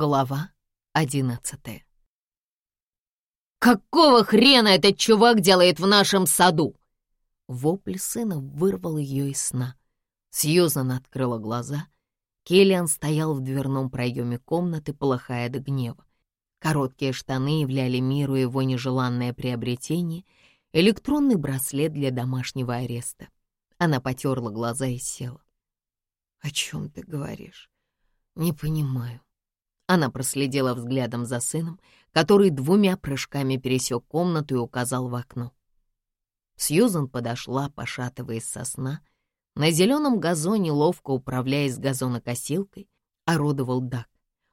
Глава одиннадцатая. «Какого хрена этот чувак делает в нашем саду?» Вопль сына вырвал ее из сна. Сьюзан открыла глаза. Келлиан стоял в дверном проеме комнаты, полыхая до гнева. Короткие штаны являли миру его нежеланное приобретение — электронный браслет для домашнего ареста. Она потерла глаза и села. «О чем ты говоришь? Не понимаю». Она проследила взглядом за сыном, который двумя прыжками пересек комнату и указал в окно. Сьюзан подошла, пошатываясь со сна. На зеленом газоне, ловко управляясь газонокосилкой, орудовал Дак.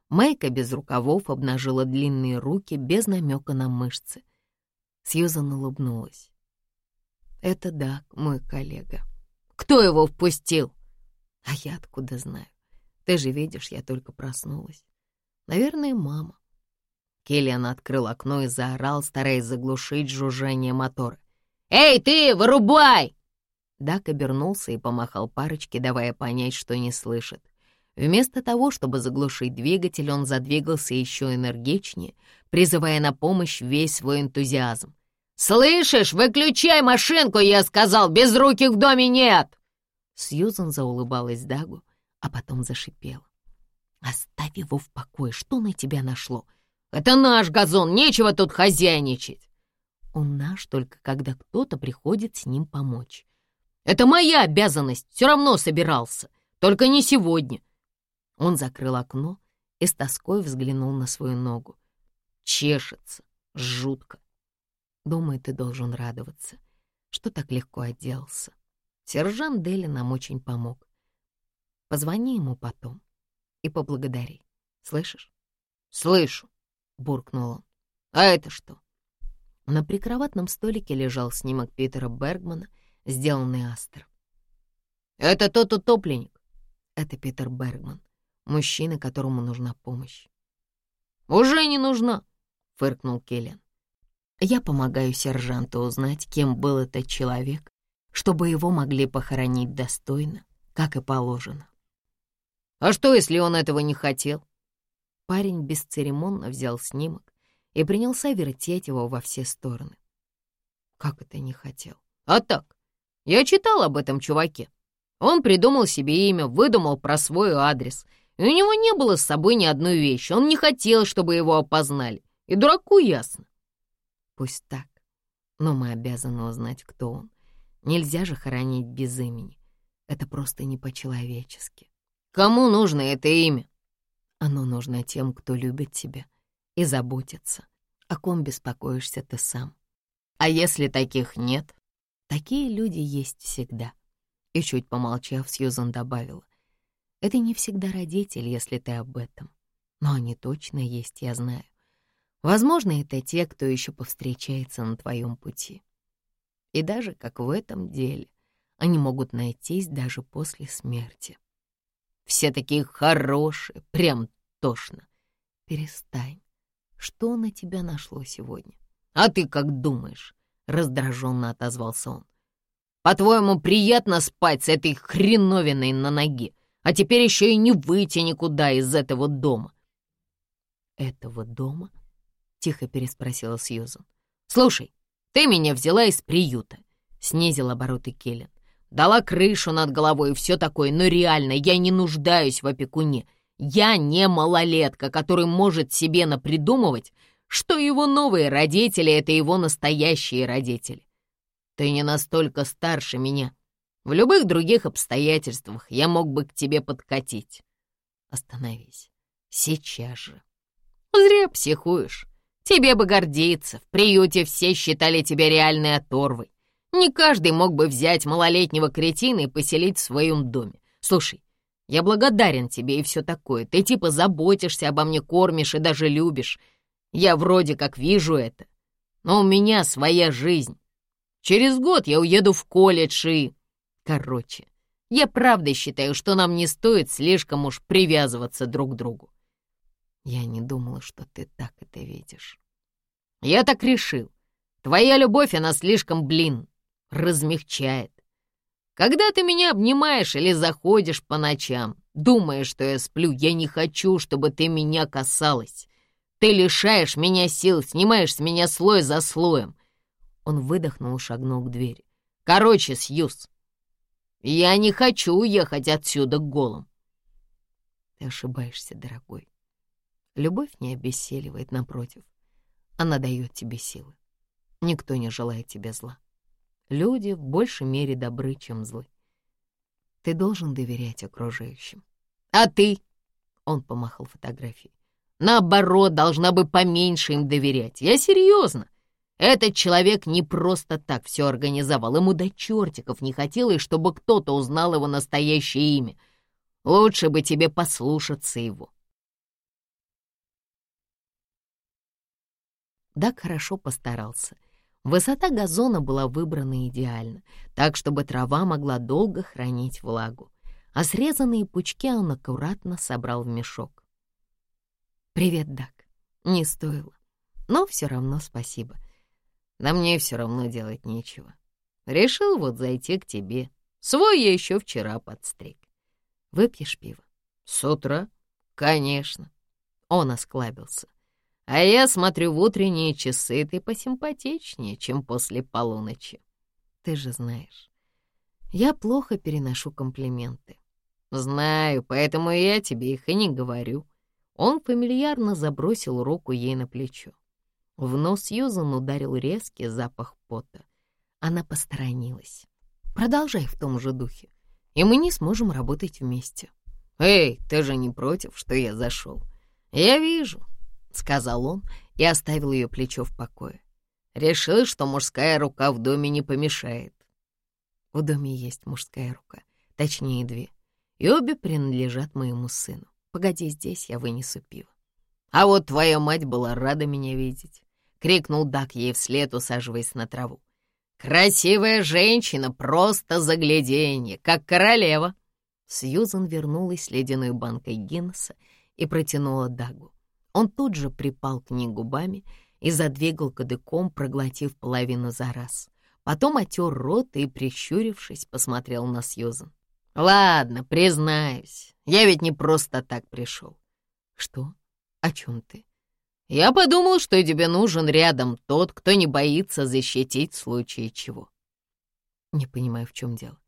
Майка без рукавов обнажила длинные руки без намека на мышцы. Сьюзан улыбнулась. «Это Дак, мой коллега. Кто его впустил?» «А я откуда знаю? Ты же видишь, я только проснулась. Наверное, мама. Келлиан открыл окно и заорал, стараясь заглушить жужжание мотора. «Эй, ты, вырубай!» Дак обернулся и помахал парочке, давая понять, что не слышит. Вместо того, чтобы заглушить двигатель, он задвигался еще энергичнее, призывая на помощь весь свой энтузиазм. «Слышишь, выключай машинку, я сказал, без руки в доме нет!» Сьюзан заулыбалась Дагу, а потом зашипела. Оставь его в покое, что на тебя нашло? Это наш газон, нечего тут хозяйничать. Он наш только когда кто-то приходит с ним помочь. Это моя обязанность, все равно собирался, только не сегодня. Он закрыл окно и с тоской взглянул на свою ногу. Чешется, жутко. Думаю, ты должен радоваться, что так легко отделался. Сержант Дели нам очень помог. Позвони ему потом и поблагодари. Слышишь? Слышу, буркнул он. А это что? На прикроватном столике лежал снимок Питера Бергмана, сделанный Астер. Это тот утопленник. Это Питер Бергман, мужчина, которому нужна помощь. Уже не нужна, фыркнул Келлен. Я помогаю сержанту узнать, кем был этот человек, чтобы его могли похоронить достойно, как и положено. А что, если он этого не хотел? Парень бесцеремонно взял снимок и принялся вертеть его во все стороны. Как это не хотел? А так, я читал об этом чуваке. Он придумал себе имя, выдумал про свой адрес, и у него не было с собой ни одной вещи. Он не хотел, чтобы его опознали. И дураку ясно. Пусть так, но мы обязаны узнать, кто он. Нельзя же хоронить без имени. Это просто не по-человечески. Кому нужно это имя? Оно нужно тем, кто любит тебя и заботится. О ком беспокоишься ты сам. А если таких нет? Такие люди есть всегда. И чуть помолчав, Сьюзан добавила. Это не всегда родители, если ты об этом. Но они точно есть, я знаю. Возможно, это те, кто еще повстречается на твоем пути. И даже, как в этом деле, они могут найтись даже после смерти. Все такие хорошие, прям тошно. Перестань. Что на тебя нашло сегодня? А ты как думаешь? Раздраженно отозвался он. По-твоему, приятно спать с этой хреновиной на ноге, а теперь еще и не выйти никуда из этого дома. Этого дома? Тихо переспросила Сьюзан. Слушай, ты меня взяла из приюта, снизил обороты Келлен. Дала крышу над головой и все такое, но реально я не нуждаюсь в опекуне. Я не малолетка, который может себе напридумывать, что его новые родители — это его настоящие родители. Ты не настолько старше меня. В любых других обстоятельствах я мог бы к тебе подкатить. Остановись. Сейчас же. Зря психуешь. Тебе бы гордиться. В приюте все считали тебя реальной оторвой. Не каждый мог бы взять малолетнего кретина и поселить в своем доме. Слушай, я благодарен тебе и все такое. Ты типа заботишься обо мне, кормишь и даже любишь. Я вроде как вижу это. Но у меня своя жизнь. Через год я уеду в колледж и... Короче, я правда считаю, что нам не стоит слишком уж привязываться друг к другу. Я не думала, что ты так это видишь. Я так решил. Твоя любовь, она слишком, блин, размягчает. Когда ты меня обнимаешь или заходишь по ночам, думая, что я сплю, я не хочу, чтобы ты меня касалась. Ты лишаешь меня сил, снимаешь с меня слой за слоем. Он выдохнул и шагнул к двери. Короче, Сьюз, я не хочу уехать отсюда голым. Ты ошибаешься, дорогой. Любовь не обессиливает, напротив. Она дает тебе силы. Никто не желает тебе зла. Люди в большей мере добры, чем злы. Ты должен доверять окружающим. А ты? Он помахал фотографией. Наоборот, должна бы поменьше им доверять. Я серьезно. Этот человек не просто так все организовал. Ему до чертиков не хотелось, чтобы кто-то узнал его настоящее имя. Лучше бы тебе послушаться его. Дак хорошо постарался. Высота газона была выбрана идеально, так, чтобы трава могла долго хранить влагу, а срезанные пучки он аккуратно собрал в мешок. «Привет, Дак. Не стоило. Но все равно спасибо. На мне все равно делать нечего. Решил вот зайти к тебе. Свой я еще вчера подстриг. Выпьешь пиво? С утра? Конечно. Он осклабился. А я смотрю, в утренние часы ты посимпатичнее, чем после полуночи. Ты же знаешь, я плохо переношу комплименты. Знаю, поэтому я тебе их и не говорю. Он фамильярно забросил руку ей на плечо. В нос Сьюзан ударил резкий запах пота. Она посторонилась. «Продолжай в том же духе, и мы не сможем работать вместе». «Эй, ты же не против, что я зашел?» «Я вижу», — сказал он и оставил ее плечо в покое. «Решил, что мужская рука в доме не помешает». «В доме есть мужская рука, точнее две, и обе принадлежат моему сыну. Погоди здесь, я вынесу пиво. А вот твоя мать была рада меня видеть, — крикнул Дак ей вслед, усаживаясь на траву. Красивая женщина, просто загляденье, как королева. Сьюзан вернулась с ледяной банкой Гиннесса и протянула Дагу. Он тут же припал к ней губами и задвигал кадыком, проглотив половину за раз. Потом отер рот и, прищурившись, посмотрел на Сьюзан. «Ладно, признаюсь, я ведь не просто так пришел. Что? О чем ты? Я подумал, что тебе нужен рядом тот, кто не боится защитить в случае чего. Не понимаю, в чем дело.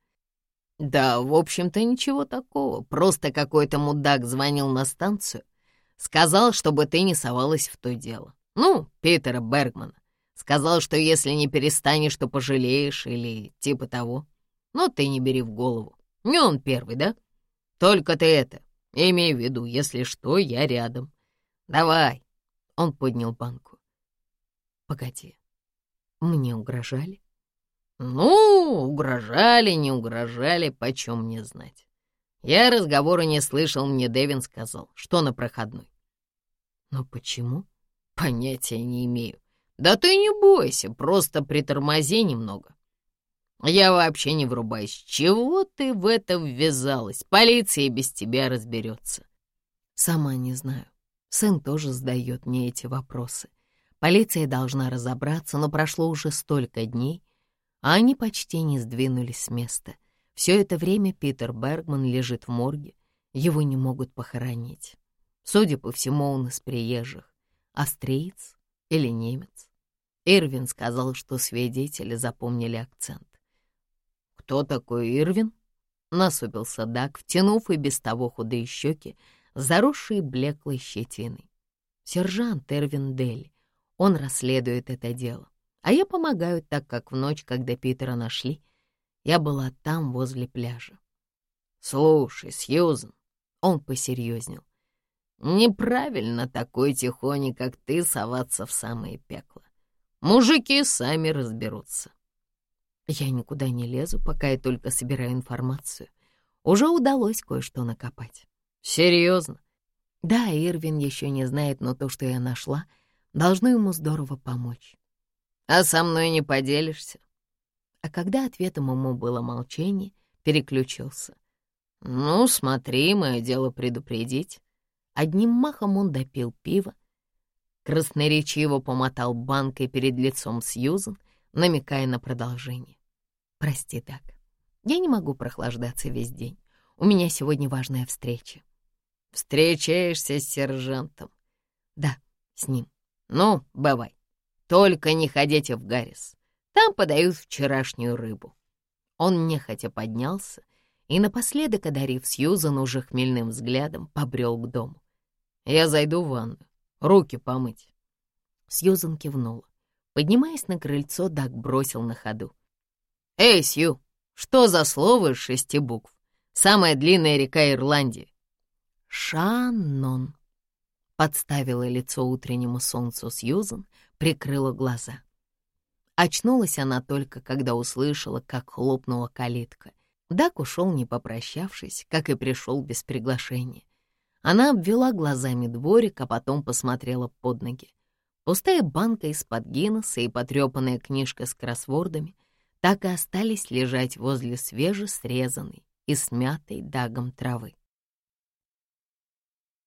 Да, в общем-то, ничего такого. Просто какой-то мудак звонил на станцию, сказал, чтобы ты не совалась в то дело. Ну, Питера Бергмана. Сказал, что если не перестанешь, то пожалеешь или типа того. Но ты не бери в голову. Не он первый, да? Только ты это, имей в виду, если что, я рядом. Давай. Он поднял банку. Погоди, мне угрожали? Ну, угрожали, не угрожали, почем мне знать. Я разговора не слышал, мне Дэвин сказал, что на проходной. Но почему? Понятия не имею. Да ты не бойся, просто притормози немного. Я вообще не врубаюсь. Чего ты в это ввязалась? Полиция без тебя разберется. Сама не знаю. Сын тоже задает мне эти вопросы. Полиция должна разобраться, но прошло уже столько дней, а они почти не сдвинулись с места. Все это время Питер Бергман лежит в морге, его не могут похоронить. Судя по всему, он из приезжих. Австриец или немец? Ирвин сказал, что свидетели запомнили акцент. «Кто такой Ирвин?» — насупился Дак, втянув и без того худые щеки, заросшие блеклой щетиной. «Сержант Эрвин Делли. Он расследует это дело. А я помогаю, так как в ночь, когда Питера нашли, я была там, возле пляжа. «Слушай, Сьюзен», — он посерьезнел, «неправильно такой тихоний, как ты, соваться в самое пекло. Мужики сами разберутся. Я никуда не лезу, пока я только собираю информацию. Уже удалось кое-что накопать. Серьезно? Да, Ирвин еще не знает, но то, что я нашла, должно ему здорово помочь. А со мной не поделишься? А когда ответом ему было молчание, переключился. Ну, смотри, мое дело предупредить. Одним махом он допил пиво, красноречиво помотал банкой перед лицом Сьюзен, намекая на продолжение. Прости, так. Я не могу прохлаждаться весь день. У меня сегодня важная встреча. Встречаешься с сержантом? Да, с ним. Ну, бывай. Только не ходите в Гаррис. Там подают вчерашнюю рыбу. Он нехотя поднялся и, напоследок одарив Сьюзан уже хмельным взглядом, побрел к дому. «Я зайду в ванну, руки помыть». Сьюзан кивнула. Поднимаясь на крыльцо, Даг бросил на ходу. «Эй, Сью, что за слово из шести букв? Самая длинная река Ирландии». «Шаннон», — подставила лицо утреннему солнцу Сьюзан, прикрыла глаза. Очнулась она только, когда услышала, как хлопнула калитка. Дак ушел, не попрощавшись, как и пришел без приглашения. Она обвела глазами дворик, а потом посмотрела под ноги. Пустая банка из-под Гиннесса и потрепанная книжка с кроссвордами так и остались лежать возле свежесрезанной и смятой дагом травы.